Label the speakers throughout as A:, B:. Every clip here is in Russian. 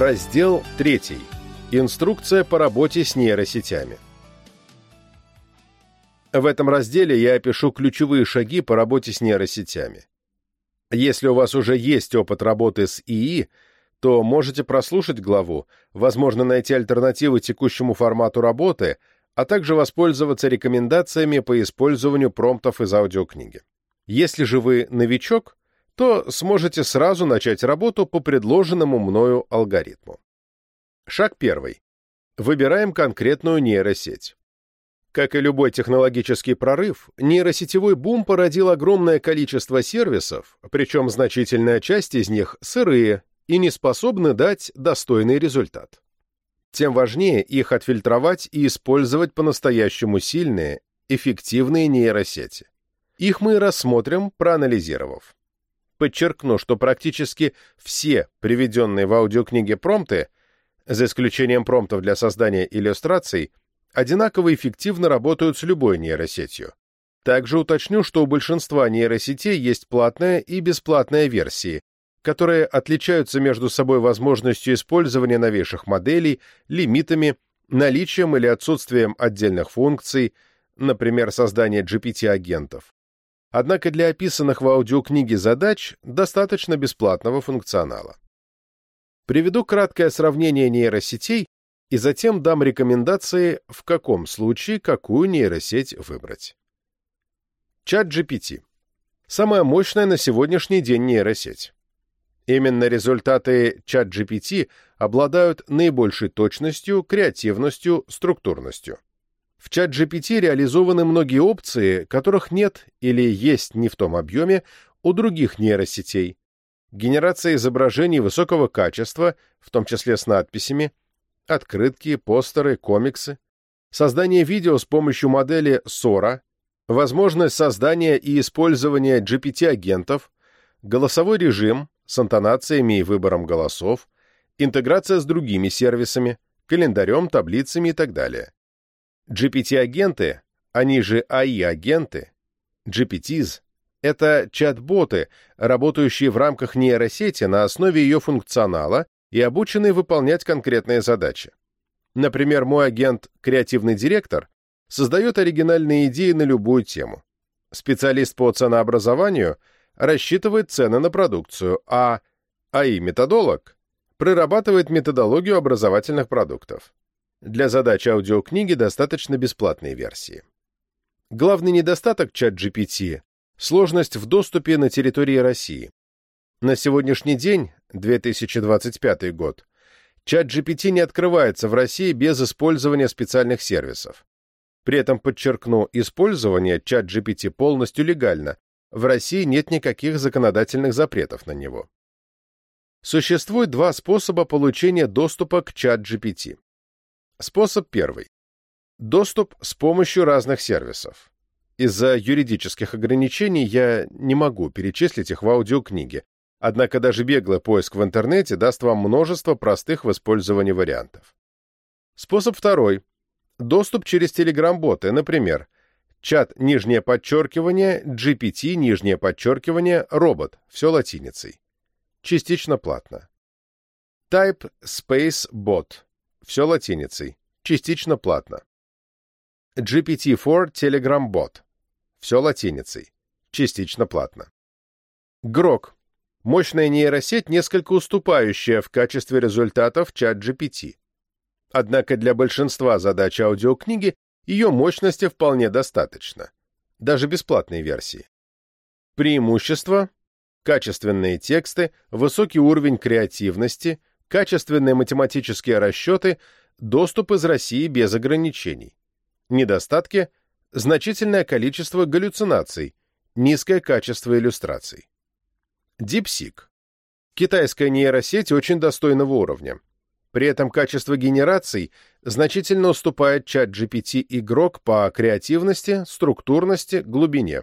A: Раздел 3. Инструкция по работе с нейросетями. В этом разделе я опишу ключевые шаги по работе с нейросетями. Если у вас уже есть опыт работы с ИИ, то можете прослушать главу, возможно, найти альтернативы текущему формату работы, а также воспользоваться рекомендациями по использованию промптов из аудиокниги. Если же вы новичок, то сможете сразу начать работу по предложенному мною алгоритму. Шаг первый. Выбираем конкретную нейросеть. Как и любой технологический прорыв, нейросетевой бум породил огромное количество сервисов, причем значительная часть из них сырые и не способны дать достойный результат. Тем важнее их отфильтровать и использовать по-настоящему сильные, эффективные нейросети. Их мы рассмотрим, проанализировав. Подчеркну, что практически все приведенные в аудиокниге промпты, за исключением промптов для создания иллюстраций, одинаково эффективно работают с любой нейросетью. Также уточню, что у большинства нейросетей есть платная и бесплатная версии, которые отличаются между собой возможностью использования новейших моделей, лимитами, наличием или отсутствием отдельных функций, например, создания GPT-агентов. Однако для описанных в аудиокниге задач достаточно бесплатного функционала. Приведу краткое сравнение нейросетей и затем дам рекомендации, в каком случае какую нейросеть выбрать. Чат GPT. Самая мощная на сегодняшний день нейросеть. Именно результаты чат GPT обладают наибольшей точностью, креативностью, структурностью. В чат GPT реализованы многие опции, которых нет или есть не в том объеме у других нейросетей. Генерация изображений высокого качества, в том числе с надписями, открытки, постеры, комиксы, создание видео с помощью модели Sora, возможность создания и использования GPT-агентов, голосовой режим с интонациями и выбором голосов, интеграция с другими сервисами, календарем, таблицами и так далее. GPT-агенты, они же AI-агенты, GPTs, это чат-боты, работающие в рамках нейросети на основе ее функционала и обученные выполнять конкретные задачи. Например, мой агент «Креативный директор» создает оригинальные идеи на любую тему. Специалист по ценообразованию рассчитывает цены на продукцию, а АИ-методолог прорабатывает методологию образовательных продуктов. Для задач аудиокниги достаточно бесплатной версии. Главный недостаток чат-GPT – сложность в доступе на территории России. На сегодняшний день, 2025 год, чат-GPT не открывается в России без использования специальных сервисов. При этом подчеркну, использование чат-GPT полностью легально, в России нет никаких законодательных запретов на него. Существует два способа получения доступа к чат-GPT. Способ первый. Доступ с помощью разных сервисов. Из-за юридических ограничений я не могу перечислить их в аудиокниге, однако даже беглый поиск в интернете даст вам множество простых в использовании вариантов. Способ второй. Доступ через Telegram-боты, например, чат нижнее подчеркивание, GPT нижнее подчеркивание, робот, все латиницей. Частично платно. Type Space Bot все латиницей, частично платно. GPT-4 Telegram Bot, все латиницей, частично платно. Grok – мощная нейросеть, несколько уступающая в качестве результатов чат GPT. Однако для большинства задач аудиокниги ее мощности вполне достаточно, даже бесплатной версии. Преимущества – качественные тексты, высокий уровень креативности – качественные математические расчеты, доступ из России без ограничений. Недостатки – значительное количество галлюцинаций, низкое качество иллюстраций. DeepSeek. Китайская нейросеть очень достойного уровня. При этом качество генераций значительно уступает чат GPT игрок по креативности, структурности, глубине.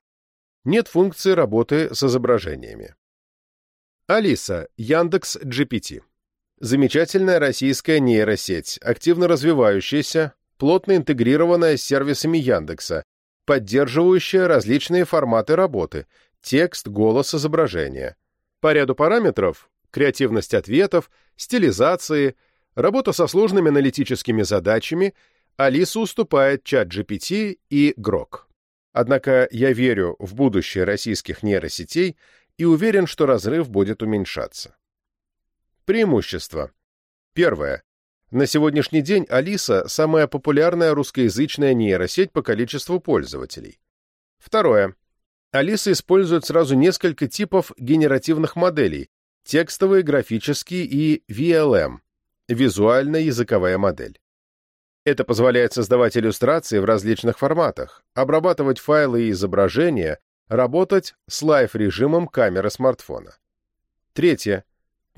A: Нет функции работы с изображениями. Алиса, Яндекс GPT. Замечательная российская нейросеть, активно развивающаяся, плотно интегрированная с сервисами Яндекса, поддерживающая различные форматы работы – текст, голос, изображение. По ряду параметров – креативность ответов, стилизации, работа со сложными аналитическими задачами, Алиса уступает чат GPT и Grok. Однако я верю в будущее российских нейросетей и уверен, что разрыв будет уменьшаться. Преимущества. Первое. На сегодняшний день Алиса – самая популярная русскоязычная нейросеть по количеству пользователей. Второе. Алиса использует сразу несколько типов генеративных моделей – текстовые, графические и VLM – визуально-языковая модель. Это позволяет создавать иллюстрации в различных форматах, обрабатывать файлы и изображения, работать с лайв-режимом камеры смартфона. Третье.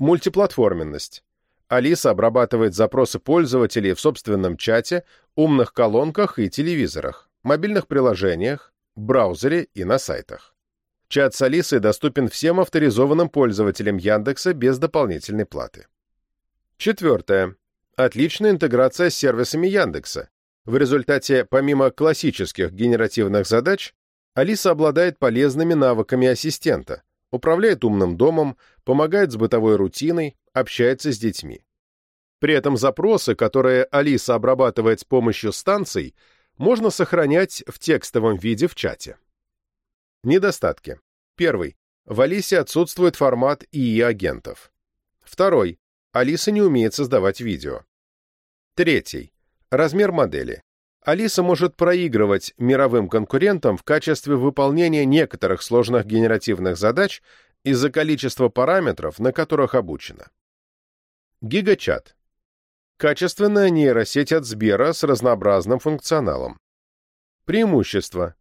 A: Мультиплатформенность. Алиса обрабатывает запросы пользователей в собственном чате, умных колонках и телевизорах, мобильных приложениях, браузере и на сайтах. Чат с Алисой доступен всем авторизованным пользователям Яндекса без дополнительной платы. Четвертое. Отличная интеграция с сервисами Яндекса. В результате, помимо классических генеративных задач, Алиса обладает полезными навыками ассистента, управляет умным домом, помогает с бытовой рутиной, общается с детьми. При этом запросы, которые Алиса обрабатывает с помощью станций, можно сохранять в текстовом виде в чате. Недостатки. Первый. В Алисе отсутствует формат ИИ-агентов. Второй. Алиса не умеет создавать видео. Третий. Размер модели. Алиса может проигрывать мировым конкурентам в качестве выполнения некоторых сложных генеративных задач из-за количества параметров, на которых обучена. Гигачат. Качественная нейросеть от Сбера с разнообразным функционалом. Преимущества.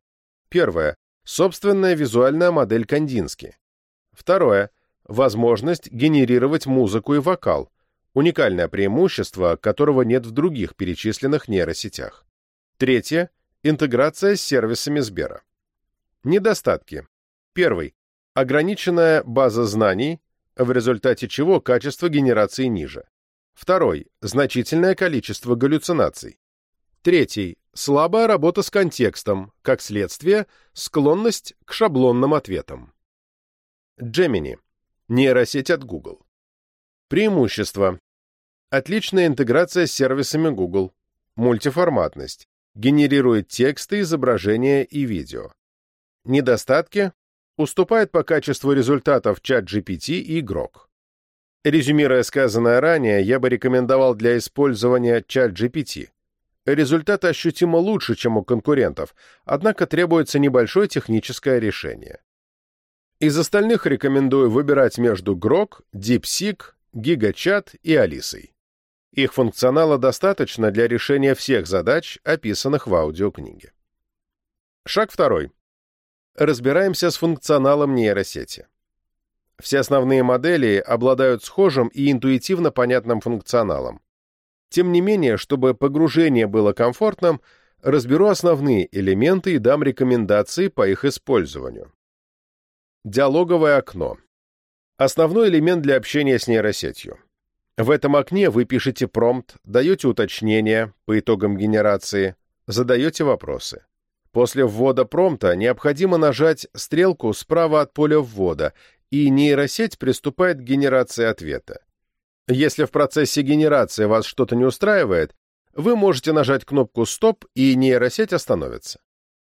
A: Первое. Собственная визуальная модель Кандински. Второе. Возможность генерировать музыку и вокал, уникальное преимущество, которого нет в других перечисленных нейросетях. Третье – интеграция с сервисами Сбера. Недостатки. Первый – ограниченная база знаний, в результате чего качество генерации ниже. Второй – значительное количество галлюцинаций. Третий – слабая работа с контекстом, как следствие, склонность к шаблонным ответам. Gemini – нейросеть от Google. Преимущества. Отличная интеграция с сервисами Google. Мультиформатность. Генерирует тексты, изображения и видео. Недостатки. Уступает по качеству результатов чат GPT и Grok. Резюмируя сказанное ранее, я бы рекомендовал для использования чат GPT. Результаты ощутимо лучше, чем у конкурентов, однако требуется небольшое техническое решение. Из остальных рекомендую выбирать между Grok, DeepSeek, GigaChat и Алисой. Их функционала достаточно для решения всех задач, описанных в аудиокниге. Шаг второй. Разбираемся с функционалом нейросети. Все основные модели обладают схожим и интуитивно понятным функционалом. Тем не менее, чтобы погружение было комфортным, разберу основные элементы и дам рекомендации по их использованию. Диалоговое окно. Основной элемент для общения с нейросетью. В этом окне вы пишете промпт, даете уточнения по итогам генерации, задаете вопросы. После ввода промпта необходимо нажать стрелку справа от поля ввода, и нейросеть приступает к генерации ответа. Если в процессе генерации вас что-то не устраивает, вы можете нажать кнопку «Стоп», и нейросеть остановится.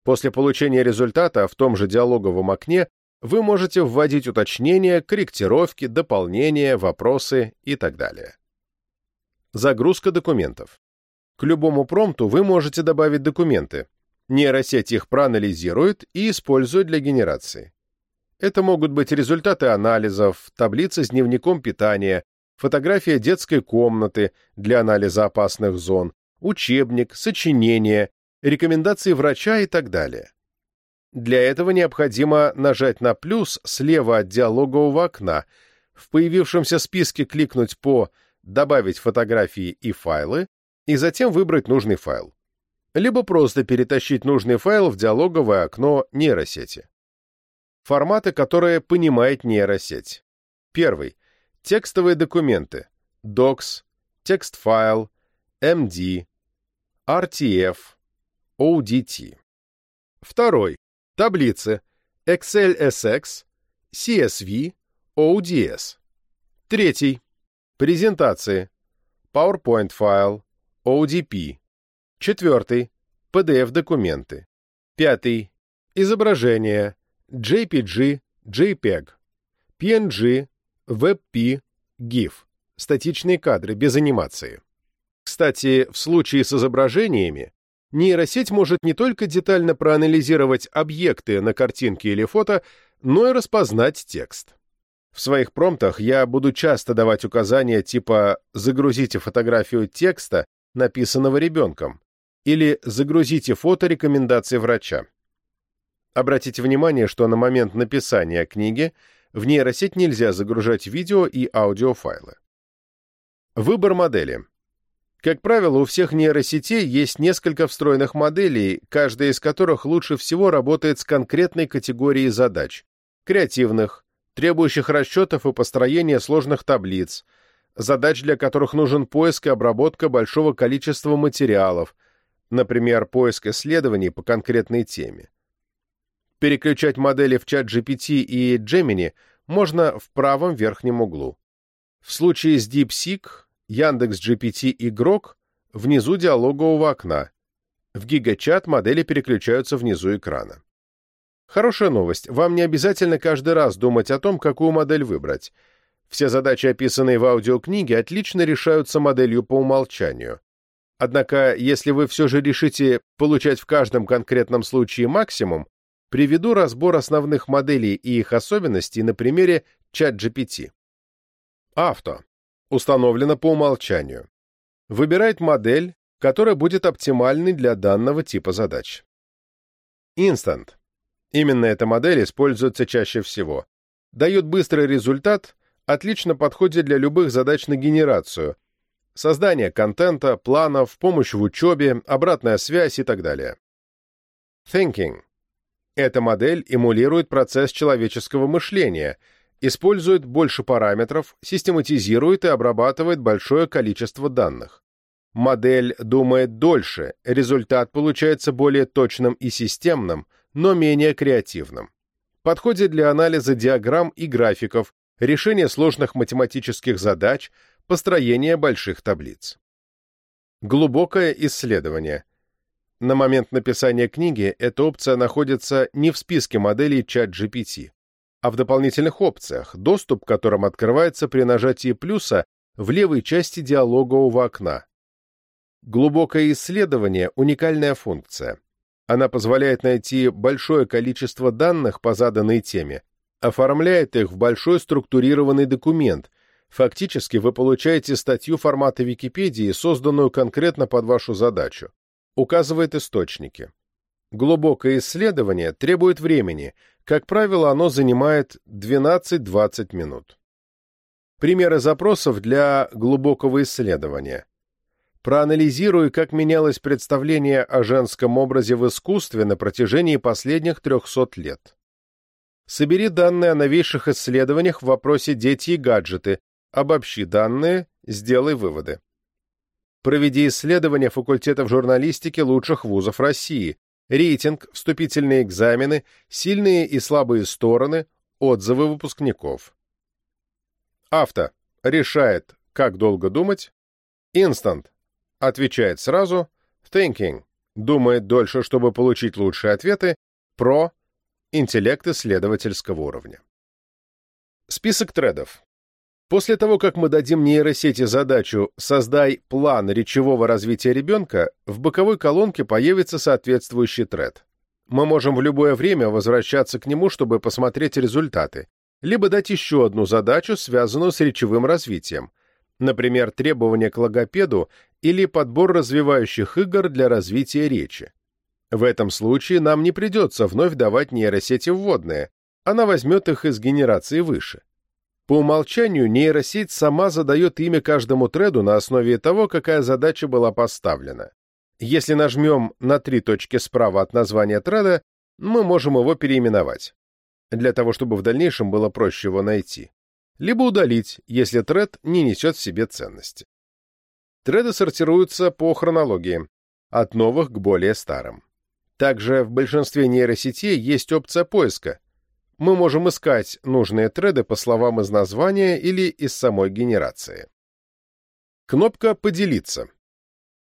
A: После получения результата в том же диалоговом окне вы можете вводить уточнения, корректировки, дополнения, вопросы и так далее. Загрузка документов. К любому промпту вы можете добавить документы. Нейросеть их проанализирует и использует для генерации. Это могут быть результаты анализов, таблицы с дневником питания, фотография детской комнаты для анализа опасных зон, учебник, сочинение, рекомендации врача и так далее. Для этого необходимо нажать на плюс слева от диалогового окна, в появившемся списке кликнуть по «Добавить фотографии и файлы» и затем выбрать нужный файл. Либо просто перетащить нужный файл в диалоговое окно нейросети. Форматы, которые понимает нейросеть. Первый. Текстовые документы. Docs, текст-файл, MD, RTF, ODT. Второй. Таблицы Excel SX, CSV, ODS. Третий. Презентации. PowerPoint файл, ODP. Четвертый. PDF-документы. Пятый. Изображения. JPG, JPEG. PNG, WebP, GIF. Статичные кадры, без анимации. Кстати, в случае с изображениями, нейросеть может не только детально проанализировать объекты на картинке или фото, но и распознать текст. В своих промптах я буду часто давать указания типа «загрузите фотографию текста, написанного ребенком» или «загрузите фото рекомендаций врача». Обратите внимание, что на момент написания книги в нейросеть нельзя загружать видео и аудиофайлы. Выбор модели. Как правило, у всех нейросетей есть несколько встроенных моделей, каждая из которых лучше всего работает с конкретной категорией задач – креативных, требующих расчетов и построения сложных таблиц, задач, для которых нужен поиск и обработка большого количества материалов, например, поиск исследований по конкретной теме. Переключать модели в чат GPT и Gemini можно в правом верхнем углу. В случае с DeepSeek, Яндекс.GPT и Grok внизу диалогового окна. В GigaChat модели переключаются внизу экрана. Хорошая новость. Вам не обязательно каждый раз думать о том, какую модель выбрать. Все задачи, описанные в аудиокниге, отлично решаются моделью по умолчанию. Однако, если вы все же решите получать в каждом конкретном случае максимум, приведу разбор основных моделей и их особенностей на примере ChatGPT. Авто. Установлено по умолчанию. Выбирает модель, которая будет оптимальной для данного типа задач. Instant. Именно эта модель используется чаще всего. Дает быстрый результат, отлично подходит для любых задач на генерацию, создание контента, планов, помощь в учебе, обратная связь и так далее. Thinking. Эта модель эмулирует процесс человеческого мышления, использует больше параметров, систематизирует и обрабатывает большое количество данных. Модель думает дольше, результат получается более точным и системным – но менее креативным. Подходит для анализа диаграмм и графиков, решения сложных математических задач, построения больших таблиц. Глубокое исследование. На момент написания книги эта опция находится не в списке моделей ChatGPT, а в дополнительных опциях, доступ к которым открывается при нажатии плюса в левой части диалогового окна. Глубокое исследование – уникальная функция. Она позволяет найти большое количество данных по заданной теме, оформляет их в большой структурированный документ. Фактически вы получаете статью формата Википедии, созданную конкретно под вашу задачу. Указывает источники. Глубокое исследование требует времени. Как правило, оно занимает 12-20 минут. Примеры запросов для глубокого исследования проанализирую, как менялось представление о женском образе в искусстве на протяжении последних 300 лет. Собери данные о новейших исследованиях в вопросе «Дети и гаджеты», обобщи данные, сделай выводы. Проведи исследования факультетов журналистики лучших вузов России, рейтинг, вступительные экзамены, сильные и слабые стороны, отзывы выпускников. Авто. Решает, как долго думать. Инстант. Отвечает сразу. Thinking. Думает дольше, чтобы получить лучшие ответы. Про. Интеллект исследовательского уровня. Список тредов. После того, как мы дадим нейросети задачу «Создай план речевого развития ребенка», в боковой колонке появится соответствующий тред. Мы можем в любое время возвращаться к нему, чтобы посмотреть результаты, либо дать еще одну задачу, связанную с речевым развитием, например, требования к логопеду или подбор развивающих игр для развития речи. В этом случае нам не придется вновь давать нейросети вводные, она возьмет их из генерации выше. По умолчанию нейросеть сама задает имя каждому треду на основе того, какая задача была поставлена. Если нажмем на три точки справа от названия треда, мы можем его переименовать, для того чтобы в дальнейшем было проще его найти. Либо удалить, если тред не несет в себе ценности. Треды сортируются по хронологии, от новых к более старым. Также в большинстве нейросетей есть опция поиска. Мы можем искать нужные треды по словам из названия или из самой генерации. Кнопка «Поделиться».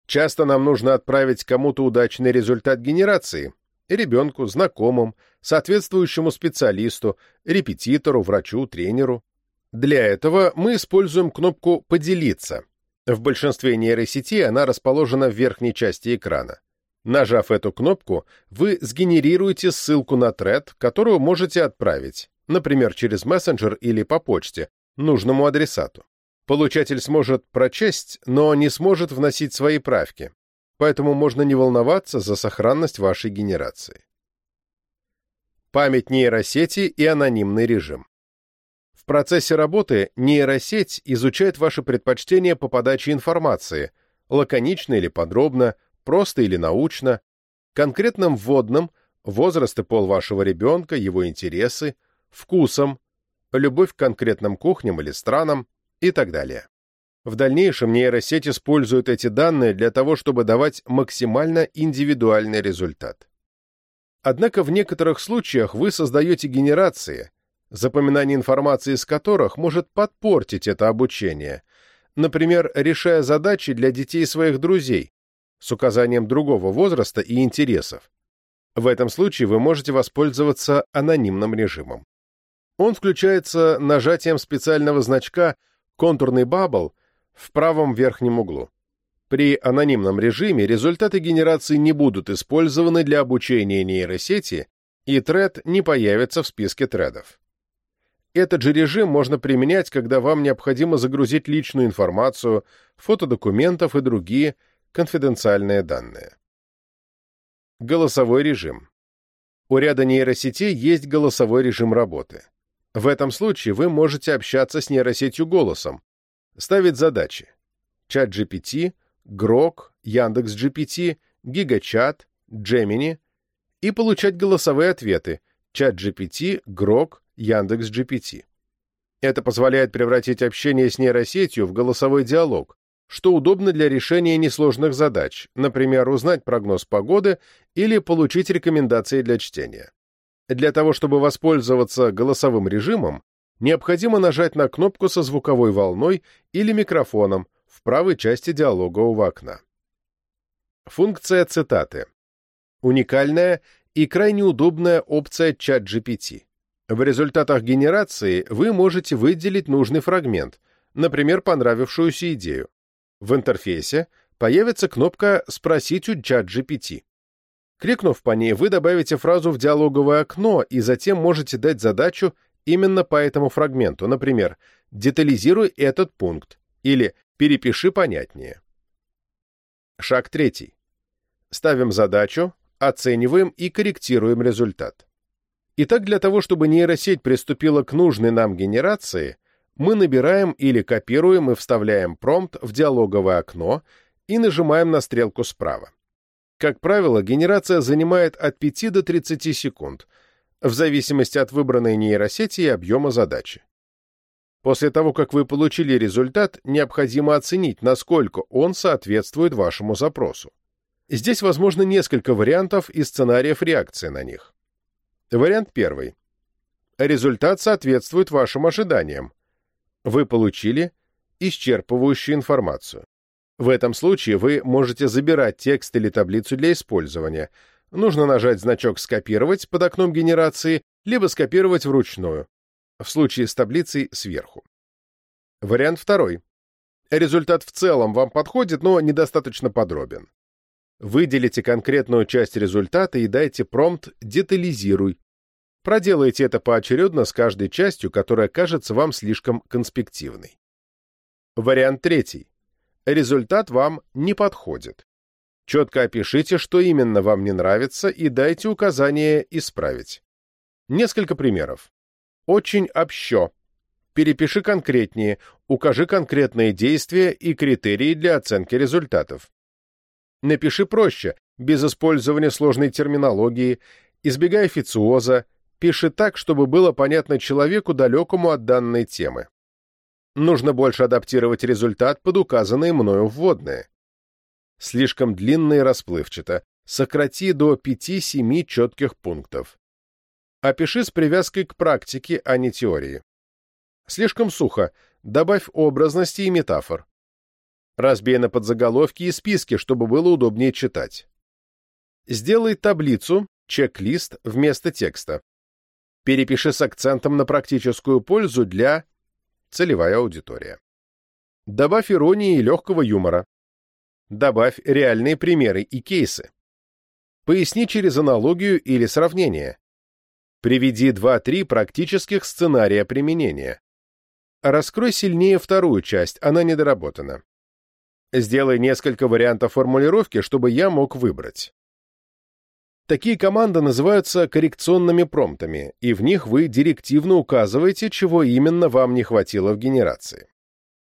A: Часто нам нужно отправить кому-то удачный результат генерации, ребенку, знакомым, соответствующему специалисту, репетитору, врачу, тренеру. Для этого мы используем кнопку «Поделиться». В большинстве нейросетей она расположена в верхней части экрана. Нажав эту кнопку, вы сгенерируете ссылку на тред, которую можете отправить, например, через мессенджер или по почте, нужному адресату. Получатель сможет прочесть, но не сможет вносить свои правки, поэтому можно не волноваться за сохранность вашей генерации. Память нейросети и анонимный режим. В процессе работы нейросеть изучает ваши предпочтения по подаче информации, лаконично или подробно, просто или научно, конкретным вводным, возраст и пол вашего ребенка, его интересы, вкусом, любовь к конкретным кухням или странам, и так далее. В дальнейшем нейросеть использует эти данные для того, чтобы давать максимально индивидуальный результат. Однако в некоторых случаях вы создаете генерации, запоминание информации из которых может подпортить это обучение, например, решая задачи для детей своих друзей с указанием другого возраста и интересов. В этом случае вы можете воспользоваться анонимным режимом. Он включается нажатием специального значка контурный бабл в правом верхнем углу. При анонимном режиме результаты генерации не будут использованы для обучения нейросети, и тред не появится в списке тредов. Этот же режим можно применять, когда вам необходимо загрузить личную информацию, фото документов и другие конфиденциальные данные. Голосовой режим. У ряда нейросетей есть голосовой режим работы. В этом случае вы можете общаться с нейросетью голосом, ставить задачи. Чат GPT, Grok, Яндекс.GPT, GigaChat, Gemini и получать голосовые ответы Чат GPT, Grok, Яндекс.GPT. Это позволяет превратить общение с нейросетью в голосовой диалог, что удобно для решения несложных задач, например, узнать прогноз погоды или получить рекомендации для чтения. Для того, чтобы воспользоваться голосовым режимом, необходимо нажать на кнопку со звуковой волной или микрофоном в правой части диалогового окна. Функция цитаты. Уникальная и крайне удобная опция чат GPT. В результатах генерации вы можете выделить нужный фрагмент, например, понравившуюся идею. В интерфейсе появится кнопка «Спросить у чат GPT». Кликнув по ней, вы добавите фразу в диалоговое окно и затем можете дать задачу именно по этому фрагменту, например, «Детализируй этот пункт» или «Перепиши понятнее». Шаг третий. Ставим задачу, оцениваем и корректируем результат. Итак, для того, чтобы нейросеть приступила к нужной нам генерации, мы набираем или копируем и вставляем промпт в диалоговое окно и нажимаем на стрелку справа. Как правило, генерация занимает от 5 до 30 секунд, в зависимости от выбранной нейросети и объема задачи. После того, как вы получили результат, необходимо оценить, насколько он соответствует вашему запросу. Здесь возможно несколько вариантов и сценариев реакции на них. Вариант первый. Результат соответствует вашим ожиданиям. Вы получили исчерпывающую информацию. В этом случае вы можете забирать текст или таблицу для использования. Нужно нажать значок «Скопировать» под окном генерации, либо скопировать вручную, в случае с таблицей сверху. Вариант второй. Результат в целом вам подходит, но недостаточно подробен. Выделите конкретную часть результата и дайте промпт «Детализируй». Проделайте это поочередно с каждой частью, которая кажется вам слишком конспективной. Вариант третий результат вам не подходит. Четко опишите, что именно вам не нравится, и дайте указание исправить. Несколько примеров. Очень общо. Перепиши конкретнее, укажи конкретные действия и критерии для оценки результатов. Напиши проще, без использования сложной терминологии, избегай официоза, пиши так, чтобы было понятно человеку, далекому от данной темы. Нужно больше адаптировать результат под указанные мною вводные. Слишком длинно и расплывчато. Сократи до 5-7 четких пунктов. Опиши с привязкой к практике, а не теории. Слишком сухо. Добавь образности и метафор. Разбей на подзаголовки и списки, чтобы было удобнее читать. Сделай таблицу, чек-лист вместо текста. Перепиши с акцентом на практическую пользу для целевая аудитория. Добавь иронии и легкого юмора. Добавь реальные примеры и кейсы. Поясни через аналогию или сравнение. Приведи 2-3 практических сценария применения. Раскрой сильнее вторую часть, она недоработана. Сделай несколько вариантов формулировки, чтобы я мог выбрать. Такие команды называются коррекционными промптами, и в них вы директивно указываете, чего именно вам не хватило в генерации.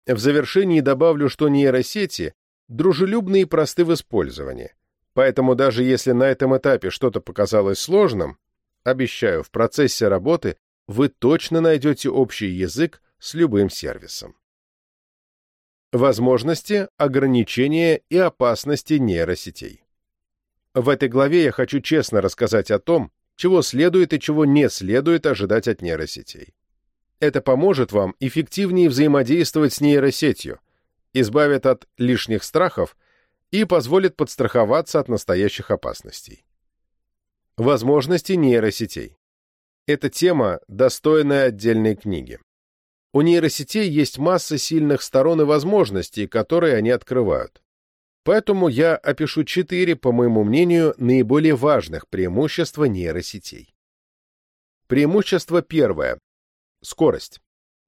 A: В завершении добавлю, что нейросети дружелюбны и просты в использовании, поэтому даже если на этом этапе что-то показалось сложным, обещаю, в процессе работы вы точно найдете общий язык с любым сервисом. Возможности, ограничения и опасности нейросетей. В этой главе я хочу честно рассказать о том, чего следует и чего не следует ожидать от нейросетей. Это поможет вам эффективнее взаимодействовать с нейросетью, избавит от лишних страхов и позволит подстраховаться от настоящих опасностей. Возможности нейросетей. Эта тема достойная отдельной книги. У нейросетей есть масса сильных сторон и возможностей, которые они открывают. Поэтому я опишу четыре, по моему мнению, наиболее важных преимущества нейросетей. Преимущество первое. Скорость.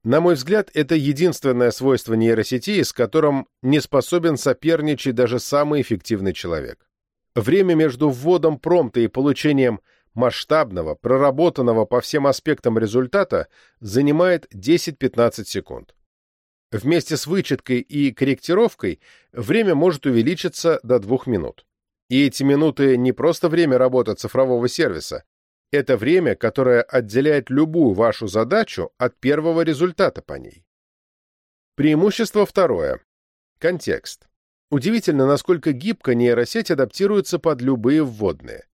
A: На мой взгляд, это единственное свойство нейросетей, с которым не способен соперничать даже самый эффективный человек. Время между вводом промпта и получением масштабного, проработанного по всем аспектам результата занимает 10-15 секунд. Вместе с вычеткой и корректировкой время может увеличиться до 2 минут. И эти минуты не просто время работы цифрового сервиса, это время, которое отделяет любую вашу задачу от первого результата по ней. Преимущество второе. Контекст. Удивительно, насколько гибко нейросеть адаптируется под любые вводные.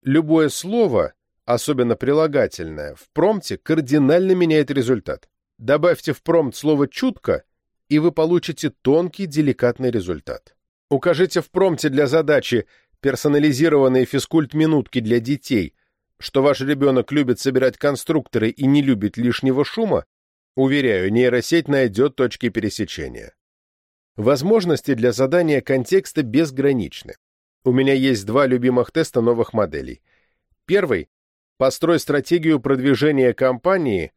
A: Любое слово, особенно прилагательное, в промпте кардинально меняет результат. Добавьте в промпт слово «чутко», и вы получите тонкий, деликатный результат. Укажите в промпте для задачи персонализированные физкульт-минутки для детей, что ваш ребенок любит собирать конструкторы и не любит лишнего шума, уверяю, нейросеть найдет точки пересечения. Возможности для задания контекста безграничны. У меня есть два любимых теста новых моделей. Первый – построй стратегию продвижения компании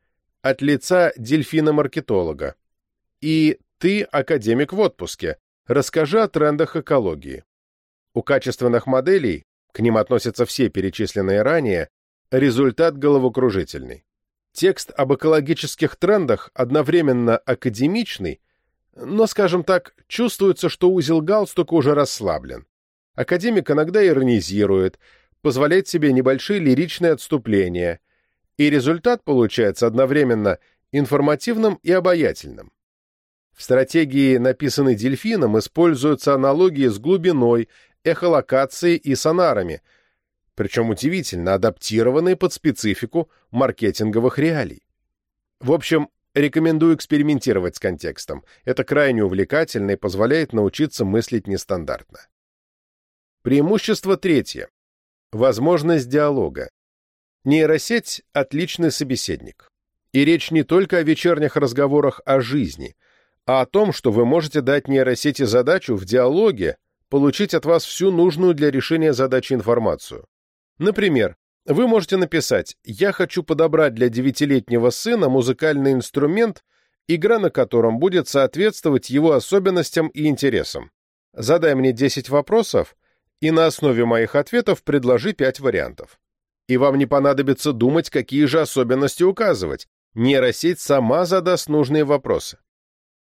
A: от лица дельфина-маркетолога. И ты, академик в отпуске, расскажи о трендах экологии. У качественных моделей, к ним относятся все перечисленные ранее, результат головокружительный. Текст об экологических трендах одновременно академичный, но, скажем так, чувствуется, что узел галстука уже расслаблен. Академик иногда иронизирует, позволяет себе небольшие лиричные отступления, и результат получается одновременно информативным и обаятельным. В стратегии, написанной дельфином, используются аналогии с глубиной, эхолокацией и сонарами, причем удивительно адаптированные под специфику маркетинговых реалий. В общем, рекомендую экспериментировать с контекстом. Это крайне увлекательно и позволяет научиться мыслить нестандартно. Преимущество третье. Возможность диалога. Нейросеть – отличный собеседник. И речь не только о вечерних разговорах о жизни, а о том, что вы можете дать нейросети задачу в диалоге получить от вас всю нужную для решения задачи информацию. Например, вы можете написать «Я хочу подобрать для девятилетнего сына музыкальный инструмент, игра на котором будет соответствовать его особенностям и интересам. Задай мне 10 вопросов, и на основе моих ответов предложи пять вариантов. И вам не понадобится думать, какие же особенности указывать. Нейросеть сама задаст нужные вопросы.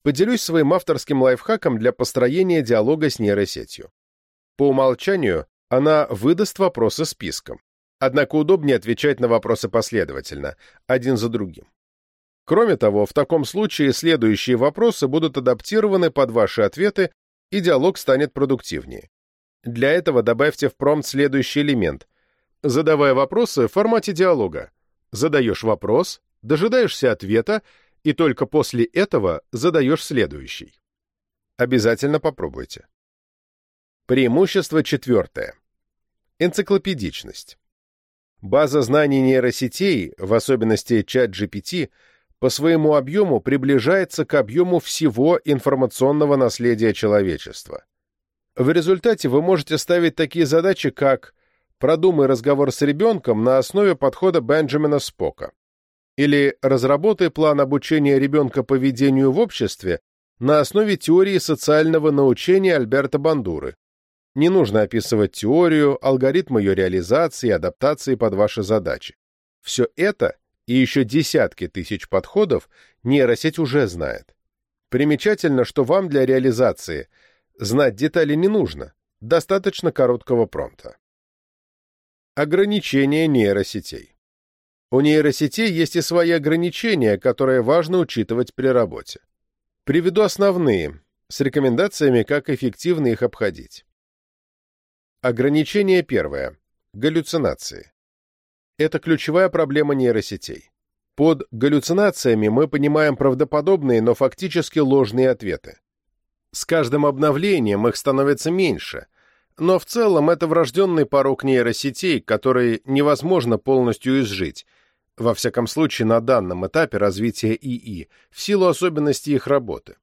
A: Поделюсь своим авторским лайфхаком для построения диалога с нейросетью. По умолчанию она выдаст вопросы списком. Однако удобнее отвечать на вопросы последовательно, один за другим. Кроме того, в таком случае следующие вопросы будут адаптированы под ваши ответы, и диалог станет продуктивнее. Для этого добавьте в промпт следующий элемент. Задавая вопросы в формате диалога. Задаешь вопрос, дожидаешься ответа и только после этого задаешь следующий. Обязательно попробуйте. Преимущество четвертое. Энциклопедичность. База знаний нейросетей, в особенности чат GPT, по своему объему приближается к объему всего информационного наследия человечества. В результате вы можете ставить такие задачи, как «Продумай разговор с ребенком на основе подхода Бенджамина Спока» или «Разработай план обучения ребенка поведению в обществе на основе теории социального научения Альберта Бандуры». Не нужно описывать теорию, алгоритм ее реализации и адаптации под ваши задачи. Все это и еще десятки тысяч подходов нейросеть уже знает. Примечательно, что вам для реализации знать детали не нужно, достаточно короткого промпта. Ограничения нейросетей. У нейросетей есть и свои ограничения, которые важно учитывать при работе. Приведу основные, с рекомендациями, как эффективно их обходить. Ограничение первое. Галлюцинации. Это ключевая проблема нейросетей. Под галлюцинациями мы понимаем правдоподобные, но фактически ложные ответы. С каждым обновлением их становится меньше, но в целом это врожденный порог нейросетей, который невозможно полностью изжить, во всяком случае на данном этапе развития ИИ, в силу особенностей их работы.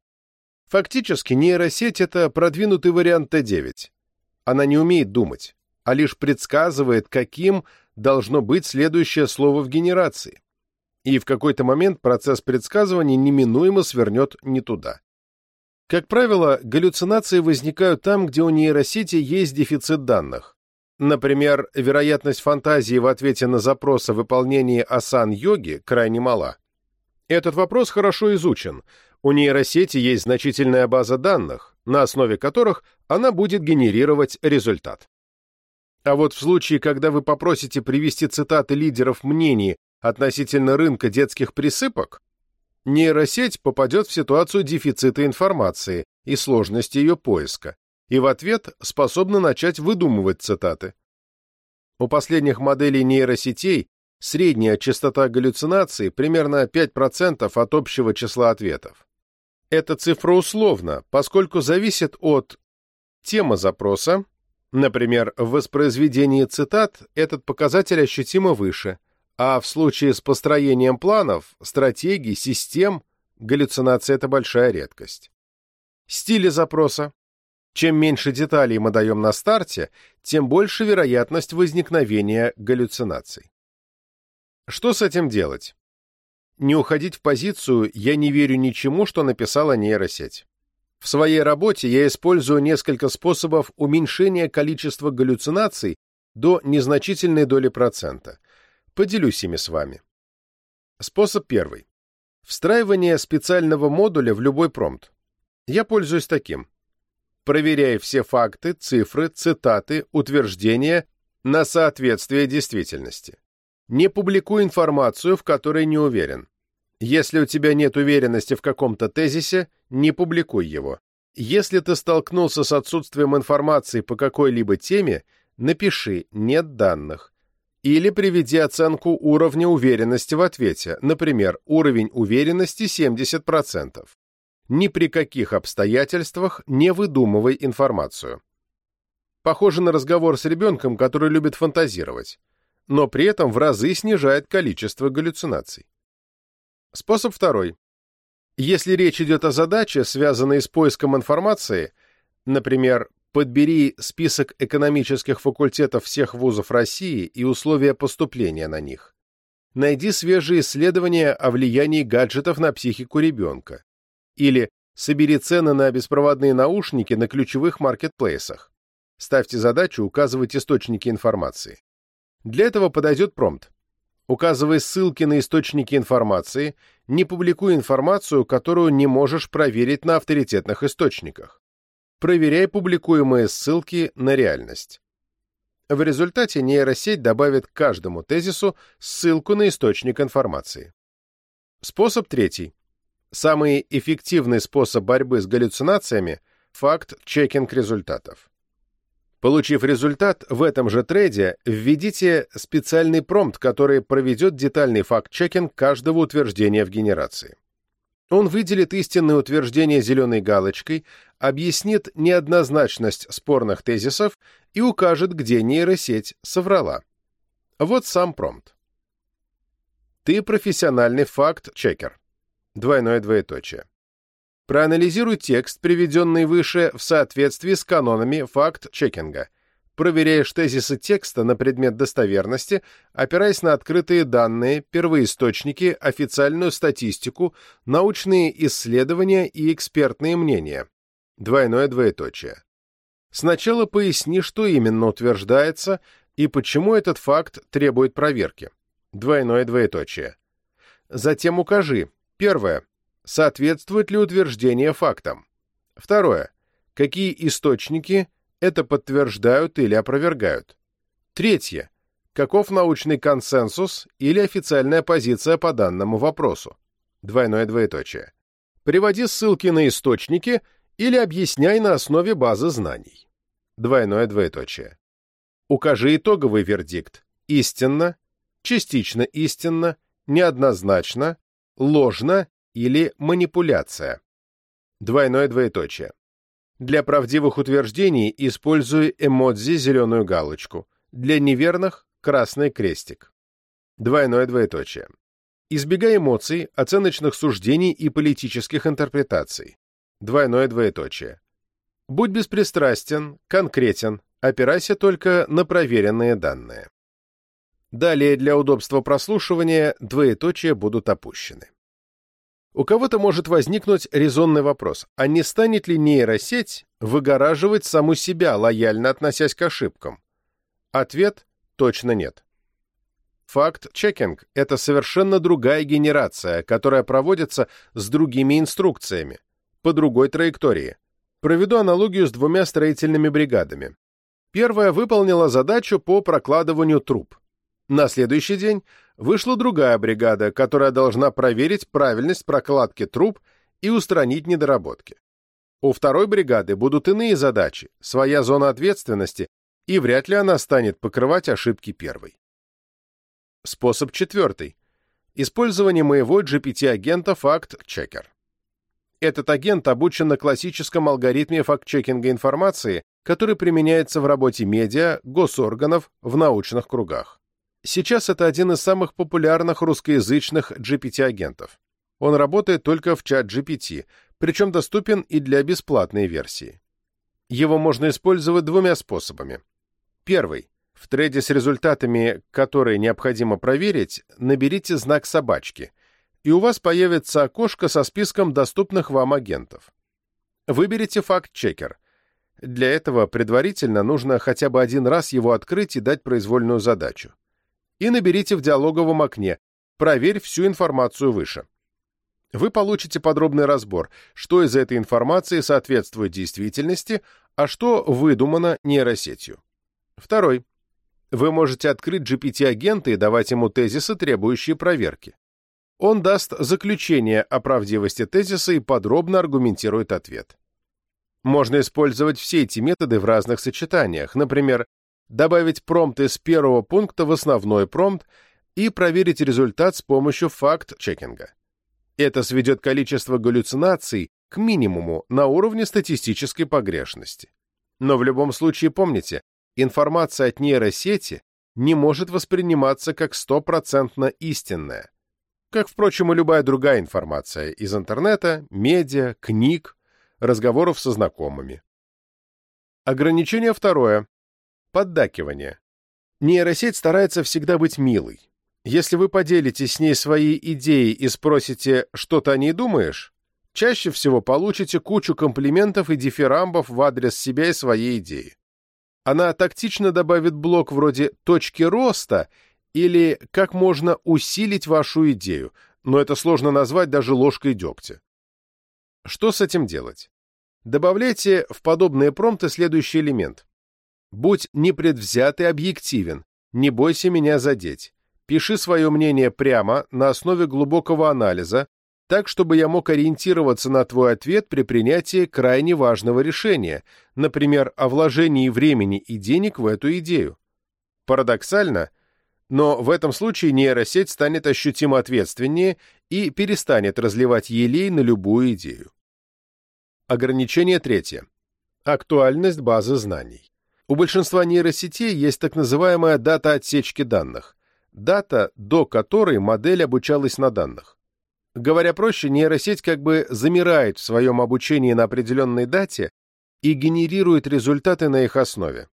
A: Фактически нейросеть — это продвинутый вариант Т9. Она не умеет думать, а лишь предсказывает, каким должно быть следующее слово в генерации. И в какой-то момент процесс предсказывания неминуемо свернет не туда. Как правило, галлюцинации возникают там, где у нейросети есть дефицит данных. Например, вероятность фантазии в ответе на запрос о выполнении асан-йоги крайне мала. Этот вопрос хорошо изучен. У нейросети есть значительная база данных, на основе которых она будет генерировать результат. А вот в случае, когда вы попросите привести цитаты лидеров мнений относительно рынка детских присыпок, нейросеть попадет в ситуацию дефицита информации и сложности ее поиска, и в ответ способна начать выдумывать цитаты. У последних моделей нейросетей средняя частота галлюцинаций примерно 5% от общего числа ответов. Эта цифра условна, поскольку зависит от темы запроса, Например, в воспроизведении цитат этот показатель ощутимо выше, а в случае с построением планов, стратегий, систем, галлюцинация – это большая редкость. Стили запроса. Чем меньше деталей мы даем на старте, тем больше вероятность возникновения галлюцинаций. Что с этим делать? Не уходить в позицию «я не верю ничему, что написала нейросеть». В своей работе я использую несколько способов уменьшения количества галлюцинаций до незначительной доли процента. Поделюсь ими с вами. Способ первый. Встраивание специального модуля в любой промпт. Я пользуюсь таким. Проверяя все факты, цифры, цитаты, утверждения на соответствие действительности. Не публикуй информацию, в которой не уверен. Если у тебя нет уверенности в каком-то тезисе, не публикуй его. Если ты столкнулся с отсутствием информации по какой-либо теме, напиши «нет данных». Или приведи оценку уровня уверенности в ответе, например, уровень уверенности 70%. Ни при каких обстоятельствах не выдумывай информацию. Похоже на разговор с ребенком, который любит фантазировать, но при этом в разы снижает количество галлюцинаций. Способ второй. Если речь идет о задаче, связанной с поиском информации, например, подбери список экономических факультетов всех вузов России и условия поступления на них. Найди свежие исследования о влиянии гаджетов на психику ребенка. Или собери цены на беспроводные наушники на ключевых маркетплейсах. Ставьте задачу указывать источники информации. Для этого подойдет промпт. Указывай ссылки на источники информации, не публикуй информацию, которую не можешь проверить на авторитетных источниках. Проверяй публикуемые ссылки на реальность. В результате нейросеть добавит к каждому тезису ссылку на источник информации. Способ третий. Самый эффективный способ борьбы с галлюцинациями – факт-чекинг результатов. Получив результат, в этом же трейде введите специальный промпт, который проведет детальный факт-чекинг каждого утверждения в генерации. Он выделит истинное утверждение зеленой галочкой, объяснит неоднозначность спорных тезисов и укажет, где нейросеть соврала. Вот сам промпт. Ты профессиональный факт-чекер. Двойное двоеточие. Проанализируй текст, приведенный выше, в соответствии с канонами факт-чекинга. Проверяешь тезисы текста на предмет достоверности, опираясь на открытые данные, первоисточники, официальную статистику, научные исследования и экспертные мнения. Двойное двоеточие. Сначала поясни, что именно утверждается и почему этот факт требует проверки. Двойное двоеточие. Затем укажи. Первое Соответствует ли утверждение фактам? Второе. Какие источники это подтверждают или опровергают? Третье. Каков научный консенсус или официальная позиция по данному вопросу? Двойное двоеточие. Приводи ссылки на источники или объясняй на основе базы знаний. Двойное двоеточие. Укажи итоговый вердикт. Истинно, частично истинно, неоднозначно, ложно или манипуляция. Двойное двоеточие. Для правдивых утверждений используй эмодзи зеленую галочку, для неверных – красный крестик. Двойное двоеточие. Избегай эмоций, оценочных суждений и политических интерпретаций. Двойное двоеточие. Будь беспристрастен, конкретен, опирайся только на проверенные данные. Далее для удобства прослушивания двоеточия будут опущены. У кого-то может возникнуть резонный вопрос, а не станет ли нейросеть выгораживать саму себя, лояльно относясь к ошибкам? Ответ – точно нет. Факт-чекинг – это совершенно другая генерация, которая проводится с другими инструкциями, по другой траектории. Проведу аналогию с двумя строительными бригадами. Первая выполнила задачу по прокладыванию труб. На следующий день вышла другая бригада, которая должна проверить правильность прокладки труб и устранить недоработки. У второй бригады будут иные задачи, своя зона ответственности, и вряд ли она станет покрывать ошибки первой. Способ четвертый. Использование моего GPT-агента FactChecker. Этот агент обучен на классическом алгоритме факт-чекинга информации, который применяется в работе медиа, госорганов, в научных кругах. Сейчас это один из самых популярных русскоязычных GPT-агентов. Он работает только в чат GPT, причем доступен и для бесплатной версии. Его можно использовать двумя способами. Первый. В треде с результатами, которые необходимо проверить, наберите знак собачки, и у вас появится окошко со списком доступных вам агентов. Выберите факт-чекер. Для этого предварительно нужно хотя бы один раз его открыть и дать произвольную задачу и наберите в диалоговом окне «Проверь всю информацию выше». Вы получите подробный разбор, что из этой информации соответствует действительности, а что выдумано нейросетью. Второй. Вы можете открыть GPT-агента и давать ему тезисы, требующие проверки. Он даст заключение о правдивости тезиса и подробно аргументирует ответ. Можно использовать все эти методы в разных сочетаниях, например, добавить промпт из первого пункта в основной промпт и проверить результат с помощью факт-чекинга. Это сведет количество галлюцинаций к минимуму на уровне статистической погрешности. Но в любом случае помните, информация от нейросети не может восприниматься как стопроцентно истинная, как, впрочем, и любая другая информация из интернета, медиа, книг, разговоров со знакомыми. Ограничение второе. Поддакивание. Нейросеть старается всегда быть милой. Если вы поделитесь с ней своей идеей и спросите, что ты о ней думаешь, чаще всего получите кучу комплиментов и дифирамбов в адрес себя и своей идеи. Она тактично добавит блок вроде «точки роста» или «как можно усилить вашу идею», но это сложно назвать даже ложкой дегтя. Что с этим делать? Добавляйте в подобные промпты следующий элемент. Будь непредвзят и объективен, не бойся меня задеть. Пиши свое мнение прямо, на основе глубокого анализа, так, чтобы я мог ориентироваться на твой ответ при принятии крайне важного решения, например, о вложении времени и денег в эту идею. Парадоксально, но в этом случае нейросеть станет ощутимо ответственнее и перестанет разливать елей на любую идею. Ограничение третье. Актуальность базы знаний. У большинства нейросетей есть так называемая дата отсечки данных, дата, до которой модель обучалась на данных. Говоря проще, нейросеть как бы замирает в своем обучении на определенной дате и генерирует результаты на их основе.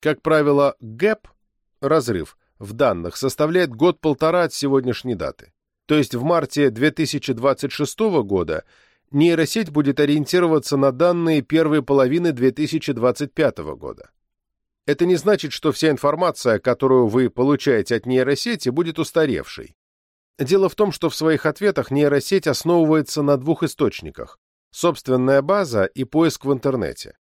A: Как правило, гэп, разрыв, в данных составляет год-полтора от сегодняшней даты. То есть в марте 2026 года нейросеть будет ориентироваться на данные первой половины 2025 года. Это не значит, что вся информация, которую вы получаете от нейросети, будет устаревшей. Дело в том, что в своих ответах нейросеть основывается на двух источниках – собственная база и поиск в интернете.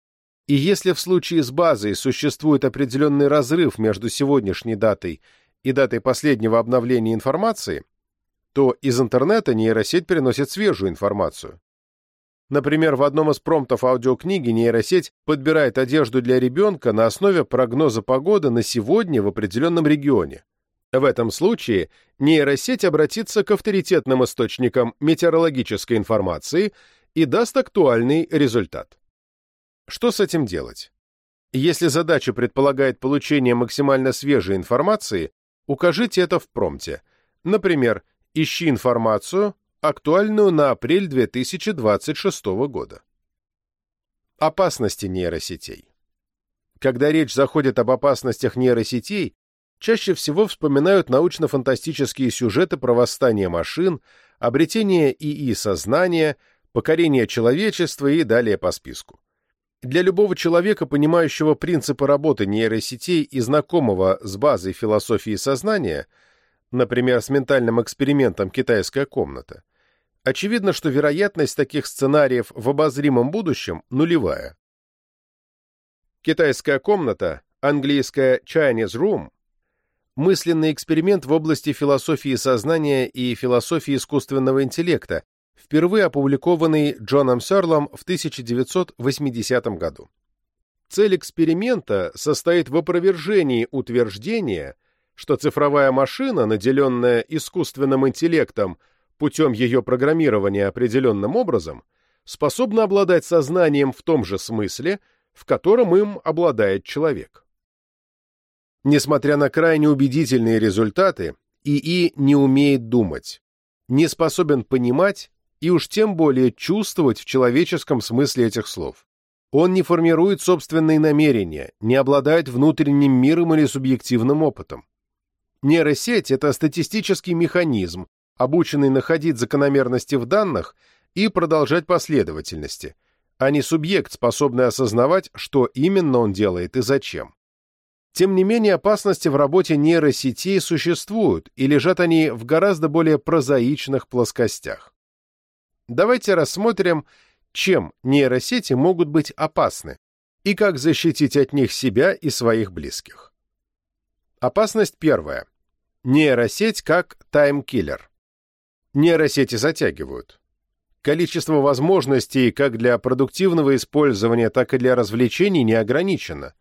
A: И если в случае с базой существует определенный разрыв между сегодняшней датой и датой последнего обновления информации, то из интернета нейросеть переносит свежую информацию. Например, в одном из промптов аудиокниги нейросеть подбирает одежду для ребенка на основе прогноза погоды на сегодня в определенном регионе. В этом случае нейросеть обратится к авторитетным источникам метеорологической информации и даст актуальный результат. Что с этим делать? Если задача предполагает получение максимально свежей информации, укажите это в промпте. Например, ищи информацию, актуальную на апрель 2026 года. Опасности нейросетей. Когда речь заходит об опасностях нейросетей, чаще всего вспоминают научно-фантастические сюжеты про восстание машин, обретение ИИ сознания, покорение человечества и далее по списку. Для любого человека, понимающего принципы работы нейросетей и знакомого с базой философии сознания, например, с ментальным экспериментом «Китайская комната», очевидно, что вероятность таких сценариев в обозримом будущем нулевая. «Китайская комната», английская «Chinese Room», мысленный эксперимент в области философии сознания и философии искусственного интеллекта, впервые опубликованный Джоном Серлом в 1980 году. Цель эксперимента состоит в опровержении утверждения, что цифровая машина, наделенная искусственным интеллектом путем ее программирования определенным образом, способна обладать сознанием в том же смысле, в котором им обладает человек. Несмотря на крайне убедительные результаты, ИИ не умеет думать, не способен понимать и уж тем более чувствовать в человеческом смысле этих слов. Он не формирует собственные намерения, не обладает внутренним миром или субъективным опытом. Нейросеть – это статистический механизм, обученный находить закономерности в данных и продолжать последовательности, а не субъект, способный осознавать, что именно он делает и зачем. Тем не менее, опасности в работе нейросетей существуют, и лежат они в гораздо более прозаичных плоскостях. Давайте рассмотрим, чем нейросети могут быть опасны и как защитить от них себя и своих близких. Опасность первая. Нейросеть как таймкиллер. Нейросети затягивают. Количество возможностей как для продуктивного использования, так и для развлечений не ограничено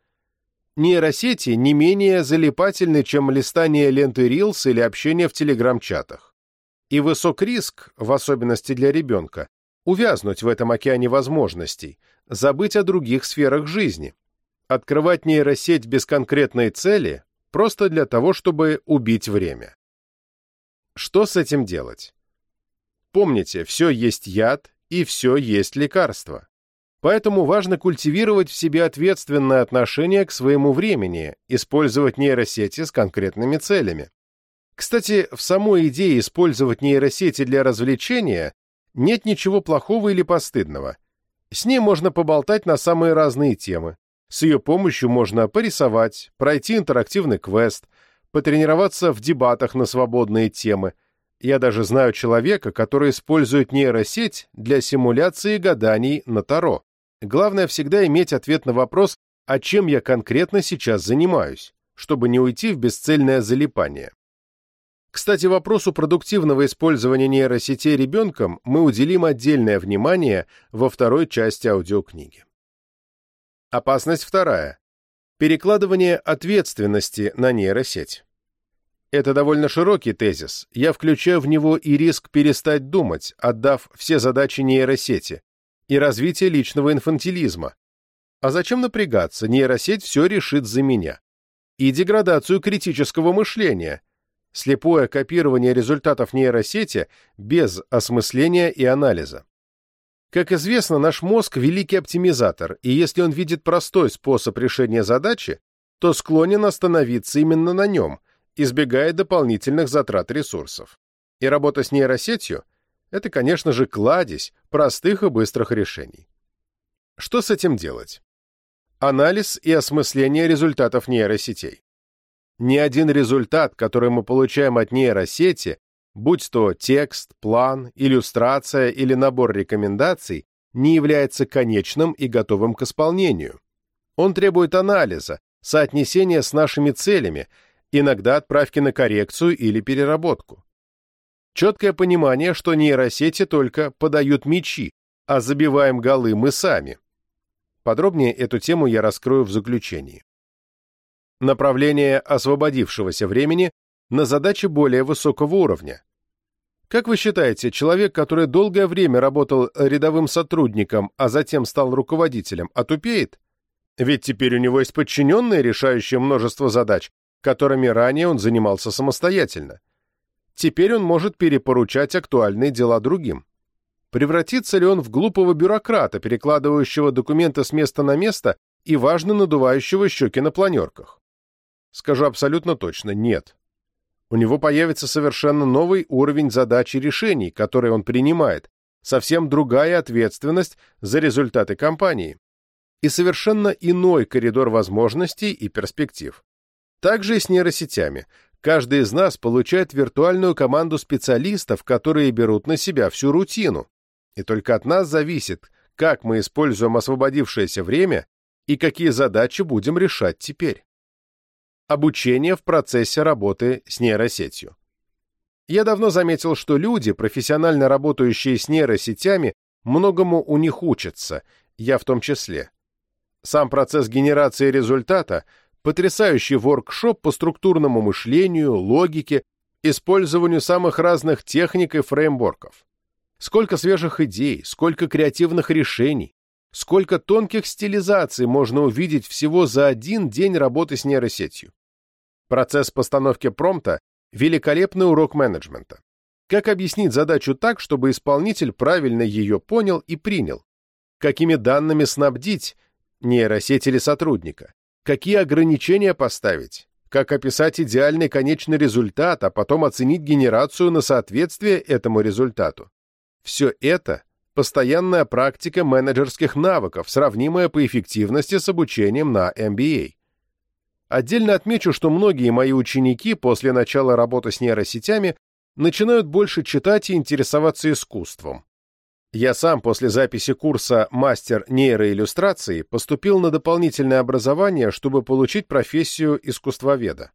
A: нейросети не менее залипательны, чем листание ленты Reels или общение в телеграм-чатах. И высок риск, в особенности для ребенка, увязнуть в этом океане возможностей, забыть о других сферах жизни, открывать нейросеть без конкретной цели просто для того, чтобы убить время. Что с этим делать? Помните, все есть яд и все есть лекарство. Поэтому важно культивировать в себе ответственное отношение к своему времени, использовать нейросети с конкретными целями. Кстати, в самой идее использовать нейросети для развлечения нет ничего плохого или постыдного. С ней можно поболтать на самые разные темы. С ее помощью можно порисовать, пройти интерактивный квест, потренироваться в дебатах на свободные темы. Я даже знаю человека, который использует нейросеть для симуляции гаданий на Таро. Главное всегда иметь ответ на вопрос, а чем я конкретно сейчас занимаюсь, чтобы не уйти в бесцельное залипание. Кстати, вопросу продуктивного использования нейросетей ребенком мы уделим отдельное внимание во второй части аудиокниги. Опасность вторая. Перекладывание ответственности на нейросеть. Это довольно широкий тезис. Я включаю в него и риск перестать думать, отдав все задачи нейросети, и развитие личного инфантилизма. А зачем напрягаться, нейросеть все решит за меня. И деградацию критического мышления, слепое копирование результатов нейросети без осмысления и анализа. Как известно, наш мозг – великий оптимизатор, и если он видит простой способ решения задачи, то склонен остановиться именно на нем, избегая дополнительных затрат ресурсов. И работа с нейросетью – это, конечно же, кладезь простых и быстрых решений. Что с этим делать? Анализ и осмысление результатов нейросетей. Ни один результат, который мы получаем от нейросети, будь то текст, план, иллюстрация или набор рекомендаций, не является конечным и готовым к исполнению. Он требует анализа, соотнесения с нашими целями, иногда отправки на коррекцию или переработку. Четкое понимание, что нейросети только подают мячи, а забиваем голы мы сами. Подробнее эту тему я раскрою в заключении. Направление освободившегося времени на задачи более высокого уровня. Как вы считаете, человек, который долгое время работал рядовым сотрудником, а затем стал руководителем, отупеет? Ведь теперь у него есть подчиненные, решающие множество задач, которыми ранее он занимался самостоятельно. Теперь он может перепоручать актуальные дела другим. Превратится ли он в глупого бюрократа, перекладывающего документы с места на место и важно надувающего щеки на планерках? Скажу абсолютно точно – нет у него появится совершенно новый уровень задач и решений, которые он принимает, совсем другая ответственность за результаты компании и совершенно иной коридор возможностей и перспектив. Также и с нейросетями. Каждый из нас получает виртуальную команду специалистов, которые берут на себя всю рутину. И только от нас зависит, как мы используем освободившееся время и какие задачи будем решать теперь обучение в процессе работы с нейросетью. Я давно заметил, что люди, профессионально работающие с нейросетями, многому у них учатся, я в том числе. Сам процесс генерации результата – потрясающий воркшоп по структурному мышлению, логике, использованию самых разных техник и фреймворков. Сколько свежих идей, сколько креативных решений, сколько тонких стилизаций можно увидеть всего за один день работы с нейросетью. Процесс постановки промпта – великолепный урок менеджмента. Как объяснить задачу так, чтобы исполнитель правильно ее понял и принял? Какими данными снабдить нейросеть или сотрудника? Какие ограничения поставить? Как описать идеальный конечный результат, а потом оценить генерацию на соответствие этому результату? Все это – постоянная практика менеджерских навыков, сравнимая по эффективности с обучением на MBA. Отдельно отмечу, что многие мои ученики после начала работы с нейросетями начинают больше читать и интересоваться искусством. Я сам после записи курса «Мастер нейроиллюстрации» поступил на дополнительное образование, чтобы получить профессию искусствоведа.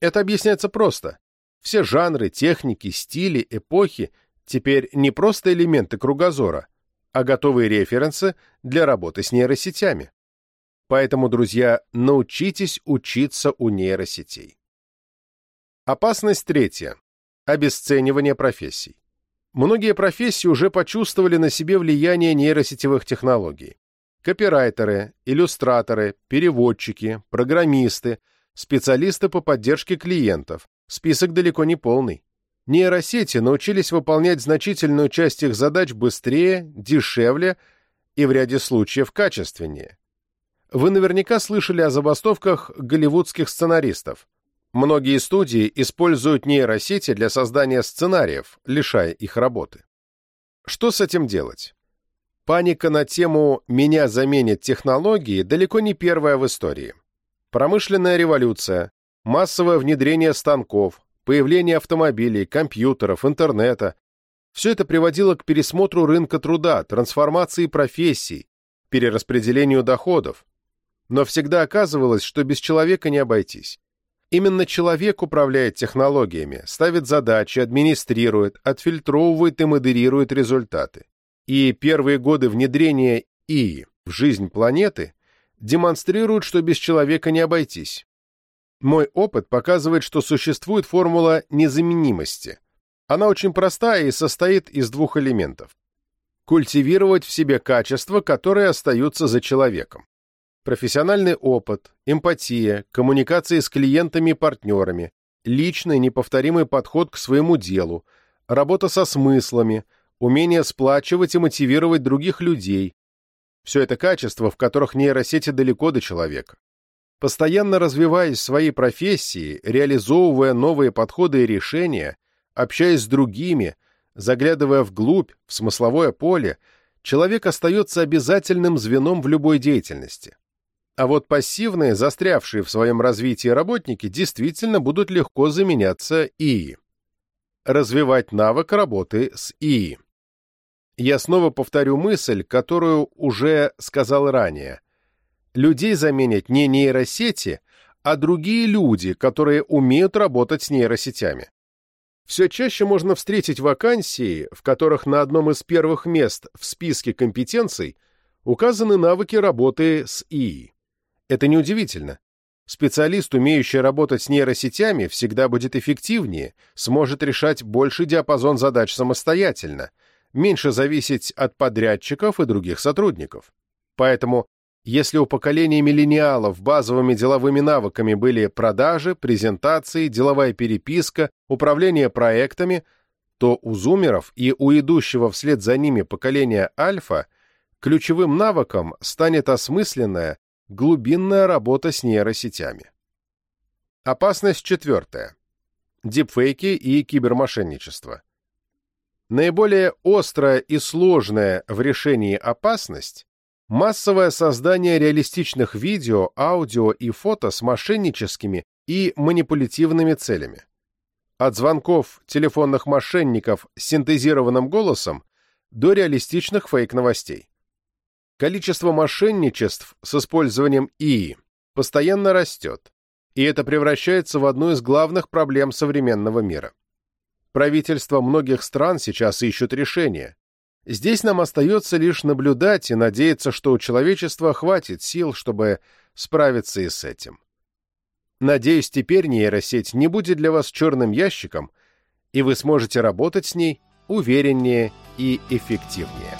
A: Это объясняется просто. Все жанры, техники, стили, эпохи теперь не просто элементы кругозора, а готовые референсы для работы с нейросетями. Поэтому, друзья, научитесь учиться у нейросетей. Опасность третья. Обесценивание профессий. Многие профессии уже почувствовали на себе влияние нейросетевых технологий. Копирайтеры, иллюстраторы, переводчики, программисты, специалисты по поддержке клиентов. Список далеко не полный. Нейросети научились выполнять значительную часть их задач быстрее, дешевле и в ряде случаев качественнее. Вы наверняка слышали о забастовках голливудских сценаристов. Многие студии используют нейросети для создания сценариев, лишая их работы. Что с этим делать? Паника на тему «меня заменят технологии» далеко не первая в истории. Промышленная революция, массовое внедрение станков, появление автомобилей, компьютеров, интернета – все это приводило к пересмотру рынка труда, трансформации профессий, перераспределению доходов, но всегда оказывалось, что без человека не обойтись. Именно человек управляет технологиями, ставит задачи, администрирует, отфильтровывает и модерирует результаты. И первые годы внедрения ИИ в жизнь планеты демонстрируют, что без человека не обойтись. Мой опыт показывает, что существует формула незаменимости. Она очень простая и состоит из двух элементов. Культивировать в себе качества, которые остаются за человеком профессиональный опыт, эмпатия, коммуникации с клиентами и партнерами, личный неповторимый подход к своему делу, работа со смыслами, умение сплачивать и мотивировать других людей. Все это качества, в которых нейросети далеко до человека. Постоянно развиваясь в своей профессии, реализовывая новые подходы и решения, общаясь с другими, заглядывая вглубь, в смысловое поле, человек остается обязательным звеном в любой деятельности. А вот пассивные, застрявшие в своем развитии работники действительно будут легко заменяться ИИ. Развивать навык работы с ИИ. Я снова повторю мысль, которую уже сказал ранее. Людей заменят не нейросети, а другие люди, которые умеют работать с нейросетями. Все чаще можно встретить вакансии, в которых на одном из первых мест в списке компетенций указаны навыки работы с ИИ. Это неудивительно. Специалист, умеющий работать с нейросетями, всегда будет эффективнее, сможет решать больший диапазон задач самостоятельно, меньше зависеть от подрядчиков и других сотрудников. Поэтому, если у поколения миллениалов базовыми деловыми навыками были продажи, презентации, деловая переписка, управление проектами, то у зумеров и у идущего вслед за ними поколения альфа ключевым навыком станет осмысленная, Глубинная работа с нейросетями. Опасность четвертая. Дипфейки и кибермошенничество. Наиболее острая и сложная в решении опасность – массовое создание реалистичных видео, аудио и фото с мошенническими и манипулятивными целями. От звонков телефонных мошенников с синтезированным голосом до реалистичных фейк-новостей. Количество мошенничеств с использованием ИИ постоянно растет, и это превращается в одну из главных проблем современного мира. Правительства многих стран сейчас ищут решения. Здесь нам остается лишь наблюдать и надеяться, что у человечества хватит сил, чтобы справиться и с этим. Надеюсь, теперь нейросеть не будет для вас черным ящиком, и вы сможете работать с ней увереннее и эффективнее.